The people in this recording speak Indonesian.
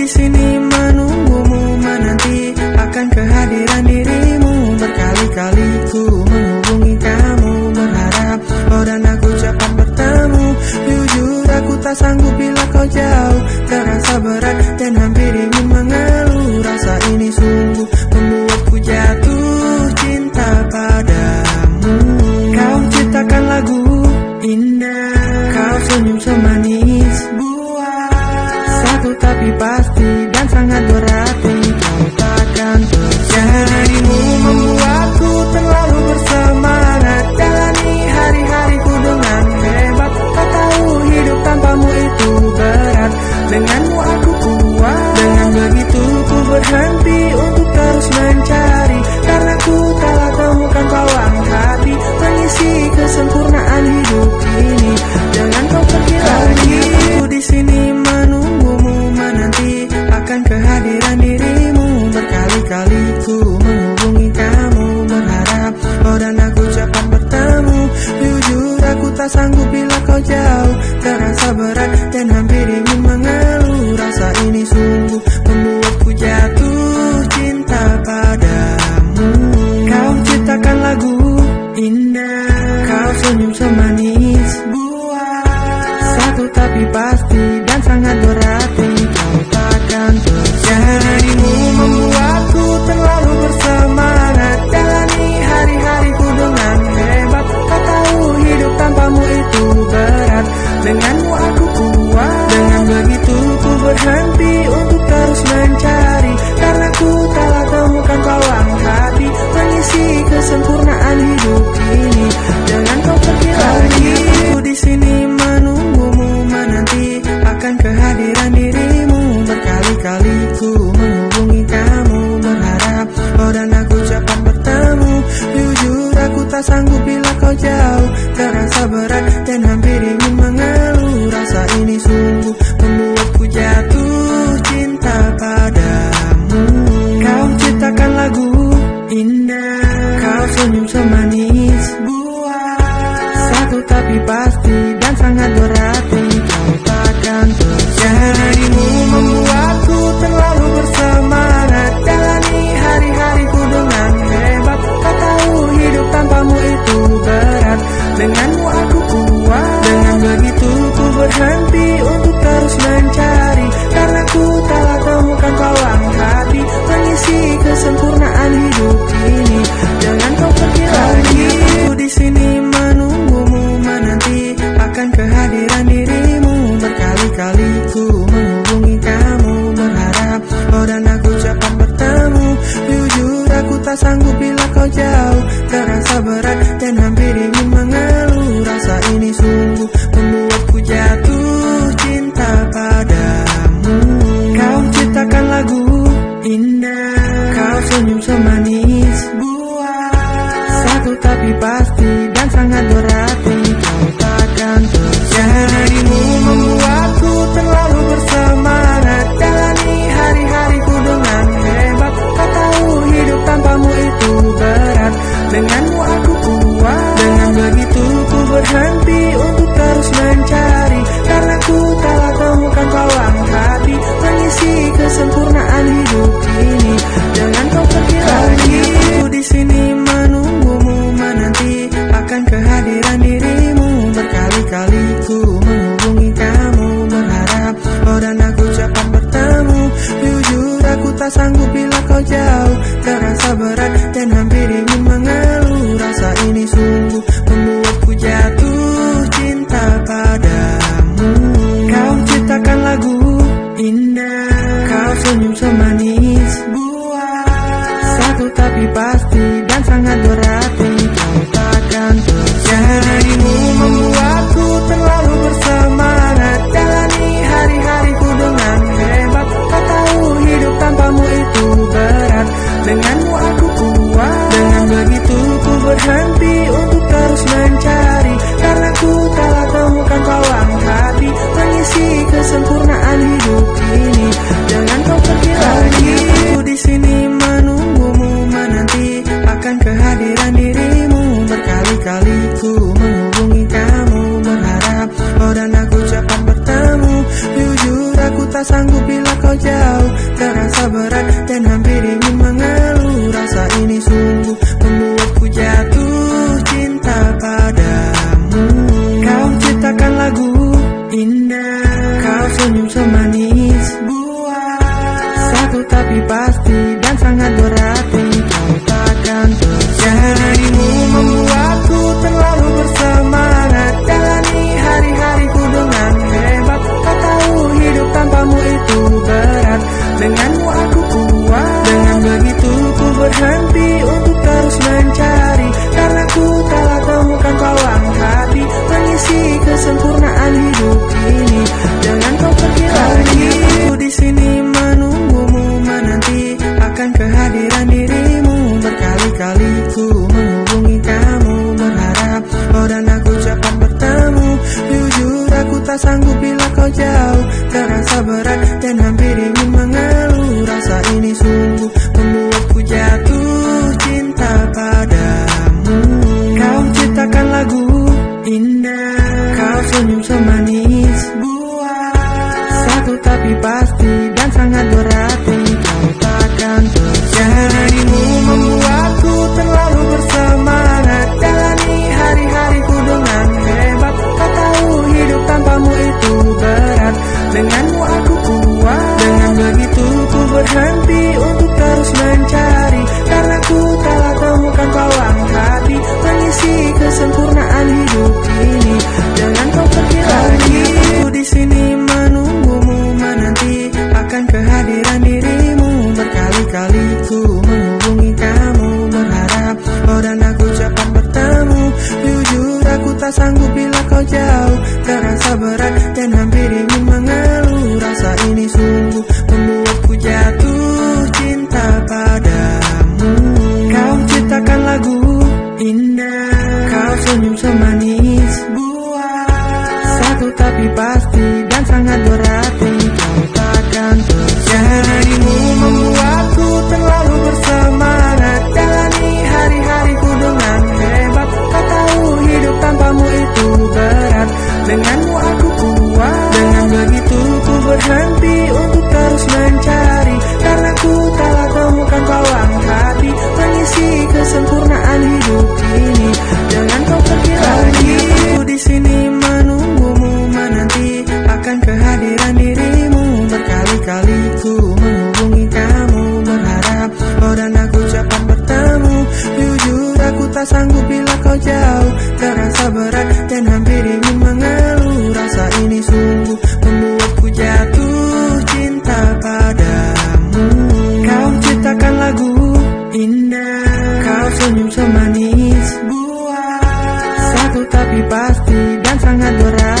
di sini menunggumu menanti akan kehadiran dirimu. Berkali-kali ku menghubungi kamu berharap kau dan aku cepat bertemu. Jujur aku tak sanggup bila kau jauh. Terasa berat dan hampir ingin mengeluh. Rasa ini sungguh membuatku jatuh cinta padamu. Kau ciptakan lagu indah. Kau senyum semanis. Bu tapi pasti dan sangat berarti Kau takkan terjadi. tak sanggup bila kau jauh. Terasa berat dan hampir ingin mengeluh. Rasa ini sungguh membuatku jatuh cinta padamu. Kau ciptakan lagu indah. Kau senyum semanis buah. Satu tapi pasti dan sangat berarti rasakan kehadiran senyum semanis. Buat Satu tapi pasti dan sangat berarti. Kau takkan terjadi. sanggup bila kau jauh. Terasa berat dan hampir ingin mengeluh. Rasa ini sungguh membuatku jatuh cinta padamu. Kau ciptakan lagu indah. Kau senyum semani senyum semanis. Buah. Satu tapi pasti dan sangat berat.